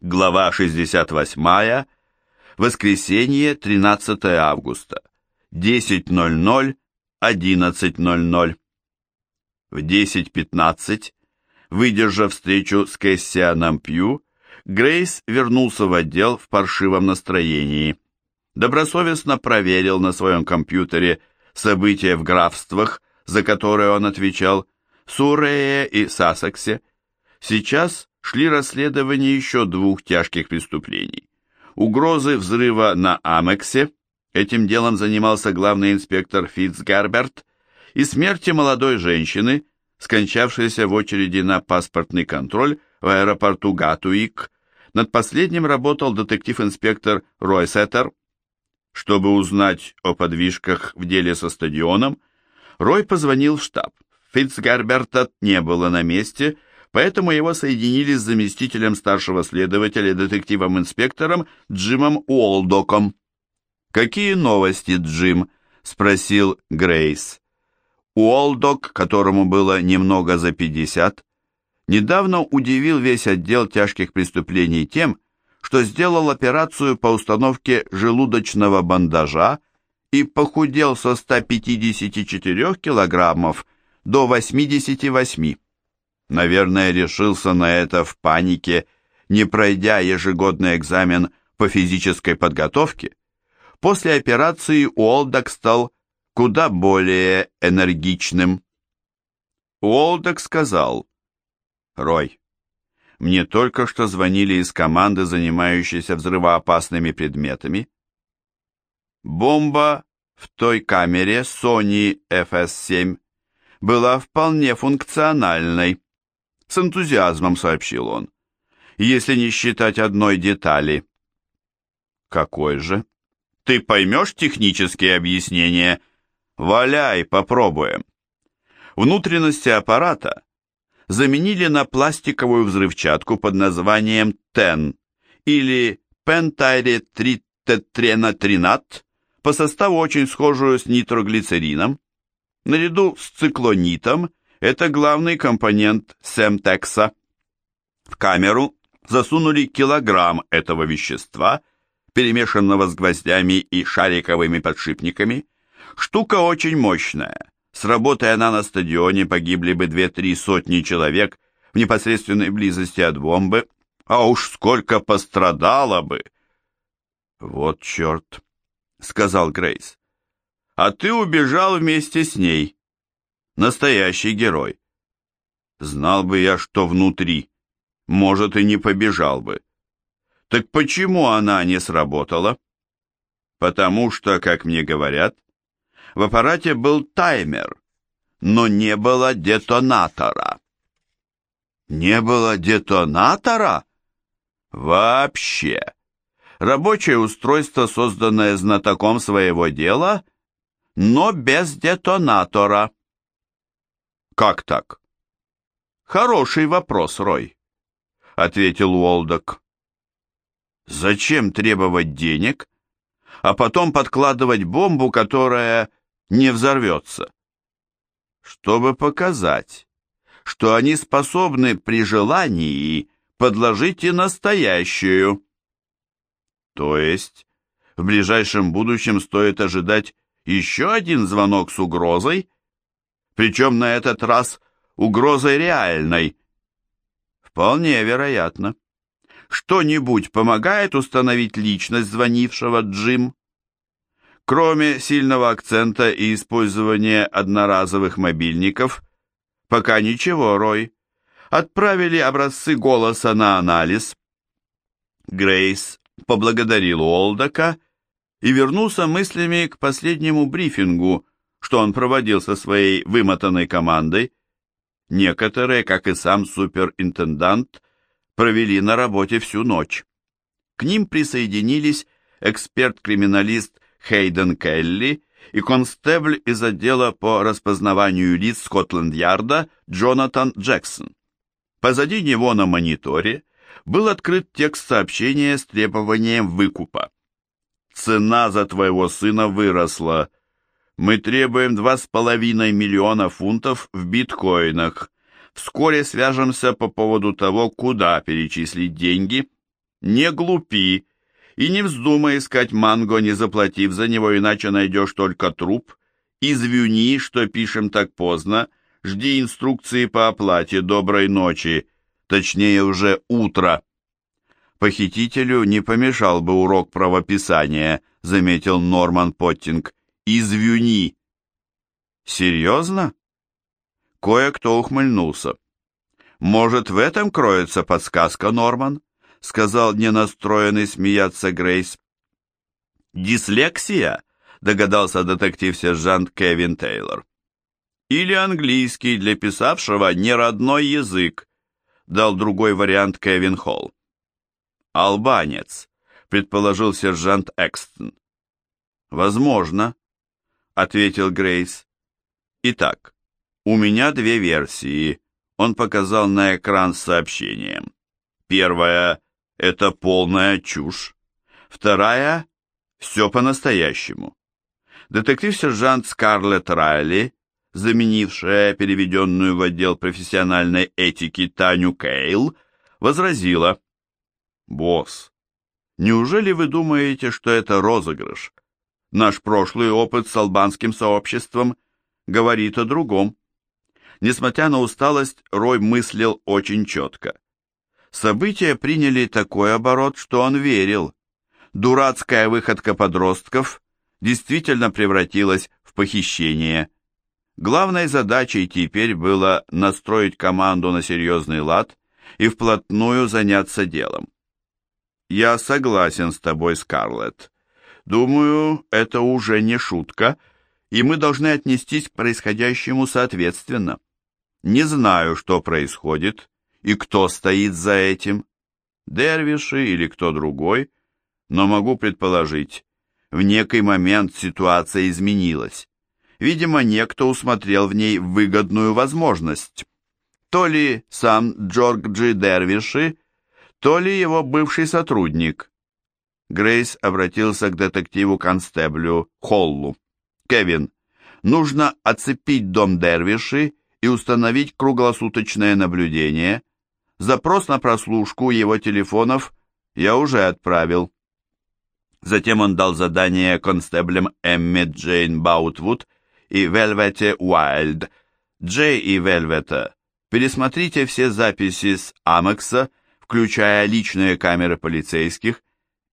Глава 68. Воскресенье, 13 августа. 10.00, 11.00. В 10.15, выдержав встречу с Кэссианом Пью, Грейс вернулся в отдел в паршивом настроении. Добросовестно проверил на своем компьютере события в графствах, за которые он отвечал, Сурее и Сассексе. Сейчас шли расследования еще двух тяжких преступлений. Угрозы взрыва на Амексе, этим делом занимался главный инспектор Фитцгарберт, и смерти молодой женщины, скончавшейся в очереди на паспортный контроль в аэропорту Гатуик. Над последним работал детектив-инспектор Ройсеттер. Чтобы узнать о подвижках в деле со стадионом, Рой позвонил в штаб. Фитцгарберта не было на месте, поэтому его соединили с заместителем старшего следователя, детективом-инспектором Джимом Уолдоком. «Какие новости, Джим?» — спросил Грейс. Уолдок, которому было немного за пятьдесят, недавно удивил весь отдел тяжких преступлений тем, что сделал операцию по установке желудочного бандажа и похудел со 154 килограммов до 88. Наверное, решился на это в панике, не пройдя ежегодный экзамен по физической подготовке. После операции Уолдок стал куда более энергичным. Уолдок сказал, «Рой, мне только что звонили из команды, занимающейся взрывоопасными предметами. Бомба в той камере Sony FS-7 была вполне функциональной. С энтузиазмом сообщил он. Если не считать одной детали. Какой же? Ты поймешь технические объяснения? Валяй, попробуем. Внутренности аппарата заменили на пластиковую взрывчатку под названием ТЕН или пентайретриттетренатринат, по составу очень схожую с нитроглицерином. Наряду с циклонитом это главный компонент семтекса. В камеру засунули килограмм этого вещества, перемешанного с гвоздями и шариковыми подшипниками. Штука очень мощная. Сработая она на стадионе, погибли бы две-три сотни человек в непосредственной близости от бомбы, а уж сколько пострадало бы. «Вот черт», — сказал Грейс. «А ты убежал вместе с ней. Настоящий герой. Знал бы я, что внутри. Может, и не побежал бы. Так почему она не сработала?» «Потому что, как мне говорят, в аппарате был таймер, но не было детонатора. Не было детонатора? Вообще. Рабочее устройство, созданное знатоком своего дела, но без детонатора. Как так? Хороший вопрос, Рой, ответил Уолдок. Зачем требовать денег, а потом подкладывать бомбу, которая не взорвется. Чтобы показать, что они способны при желании подложить и настоящую. То есть, в ближайшем будущем стоит ожидать еще один звонок с угрозой, причем на этот раз угрозой реальной. Вполне вероятно. Что-нибудь помогает установить личность звонившего Джим? Кроме сильного акцента и использования одноразовых мобильников, пока ничего, Рой. Отправили образцы голоса на анализ. Грейс поблагодарил Уолдока и вернулся мыслями к последнему брифингу, что он проводил со своей вымотанной командой. Некоторые, как и сам суперинтендант, провели на работе всю ночь. К ним присоединились эксперт-криминалист Хейден Келли и констебль из отдела по распознаванию лиц Скотланд-Ярда Джонатан Джексон. Позади него на мониторе был открыт текст сообщения с требованием выкупа. «Цена за твоего сына выросла. Мы требуем два с половиной миллиона фунтов в биткоинах. Вскоре свяжемся по поводу того, куда перечислить деньги. не глупи и не вздумай искать манго, не заплатив за него, иначе найдешь только труп. Извини, что пишем так поздно, жди инструкции по оплате, доброй ночи, точнее уже утро. Похитителю не помешал бы урок правописания, заметил Норман Поттинг. Извини. Серьезно? Кое-кто ухмыльнулся. Может, в этом кроется подсказка, Норман? сказал ненастроенный смеяться Грейс. «Дислексия?» — догадался детектив-сержант Кевин Тейлор. «Или английский для писавшего не родной язык», — дал другой вариант Кевин Холл. «Албанец», — предположил сержант Экстон. «Возможно», — ответил Грейс. «Итак, у меня две версии», — он показал на экран с сообщением. Первая это полная чушь. Вторая – все по-настоящему. Детектив-сержант Скарлетт Райли, заменившая переведенную в отдел профессиональной этики Таню Кейл, возразила. «Босс, неужели вы думаете, что это розыгрыш? Наш прошлый опыт с албанским сообществом говорит о другом». Несмотря на усталость, Рой мыслил очень четко. События приняли такой оборот, что он верил. Дурацкая выходка подростков действительно превратилась в похищение. Главной задачей теперь было настроить команду на серьезный лад и вплотную заняться делом. «Я согласен с тобой, Скарлетт. Думаю, это уже не шутка, и мы должны отнестись к происходящему соответственно. Не знаю, что происходит, и кто стоит за этим? Дервиши или кто другой? Но могу предположить, в некий момент ситуация изменилась. Видимо, некто усмотрел в ней выгодную возможность. То ли сам Джорджи Дервиши, то ли его бывший сотрудник. Грейс обратился к детективу-констеблю Холлу. «Кевин, нужно оцепить дом Дервиши и установить круглосуточное наблюдение, Запрос на прослушку его телефонов я уже отправил. Затем он дал задание констеблям Эмми Джейн Баутвуд и Вельвете Уайльд. Джей и Вельвета, пересмотрите все записи с Амекса, включая личные камеры полицейских,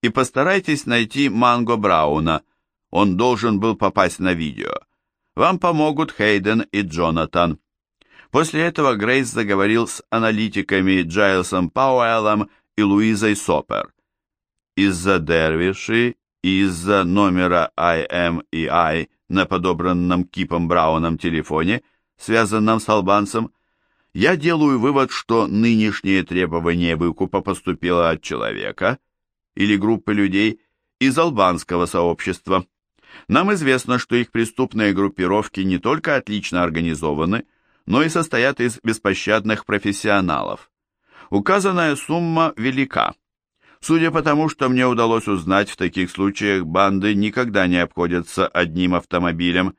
и постарайтесь найти Манго Брауна. Он должен был попасть на видео. Вам помогут Хейден и Джонатан. После этого Грейс заговорил с аналитиками Джайлсом Пауэллом и Луизой Сопер. Из-за Дервиши и из-за номера IMEI на подобранном Кипом Брауном телефоне, связанном с албанцем, я делаю вывод, что нынешнее требование выкупа поступило от человека или группы людей из албанского сообщества. Нам известно, что их преступные группировки не только отлично организованы, но и состоят из беспощадных профессионалов. Указанная сумма велика. Судя по тому, что мне удалось узнать, в таких случаях банды никогда не обходятся одним автомобилем.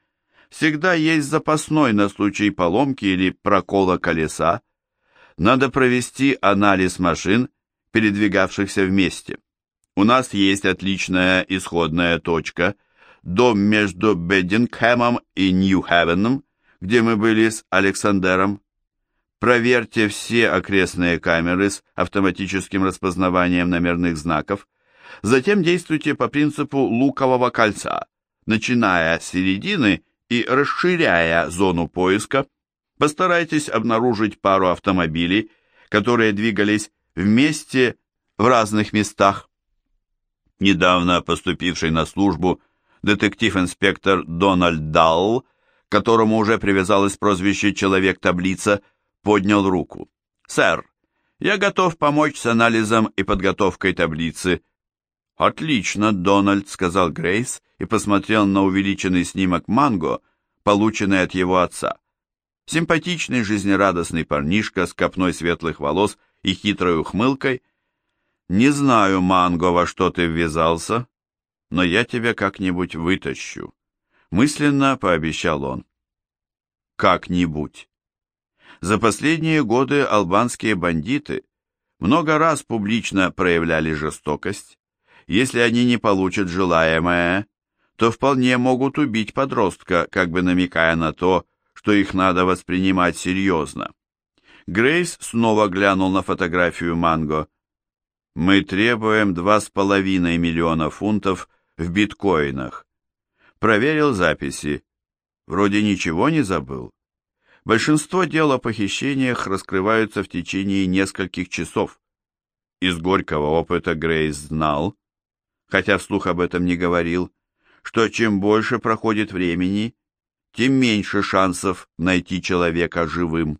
Всегда есть запасной на случай поломки или прокола колеса. Надо провести анализ машин, передвигавшихся вместе. У нас есть отличная исходная точка – дом между Беддингхэмом и Нью-Хевеном, где мы были с Александером. Проверьте все окрестные камеры с автоматическим распознаванием номерных знаков. Затем действуйте по принципу лукового кольца, начиная с середины и расширяя зону поиска. Постарайтесь обнаружить пару автомобилей, которые двигались вместе в разных местах. Недавно поступивший на службу детектив-инспектор Дональд Далл которому уже привязалось прозвище «Человек-таблица», поднял руку. «Сэр, я готов помочь с анализом и подготовкой таблицы». «Отлично, Дональд», — сказал Грейс и посмотрел на увеличенный снимок Манго, полученный от его отца. Симпатичный, жизнерадостный парнишка с копной светлых волос и хитрой ухмылкой. «Не знаю, Манго, во что ты ввязался, но я тебя как-нибудь вытащу» мысленно пообещал он. Как-нибудь. За последние годы албанские бандиты много раз публично проявляли жестокость. Если они не получат желаемое, то вполне могут убить подростка, как бы намекая на то, что их надо воспринимать серьезно. Грейс снова глянул на фотографию Манго. «Мы требуем два с половиной миллиона фунтов в биткоинах». Проверил записи. Вроде ничего не забыл. Большинство дел о похищениях раскрываются в течение нескольких часов. Из горького опыта Грейс знал, хотя вслух об этом не говорил, что чем больше проходит времени, тем меньше шансов найти человека живым.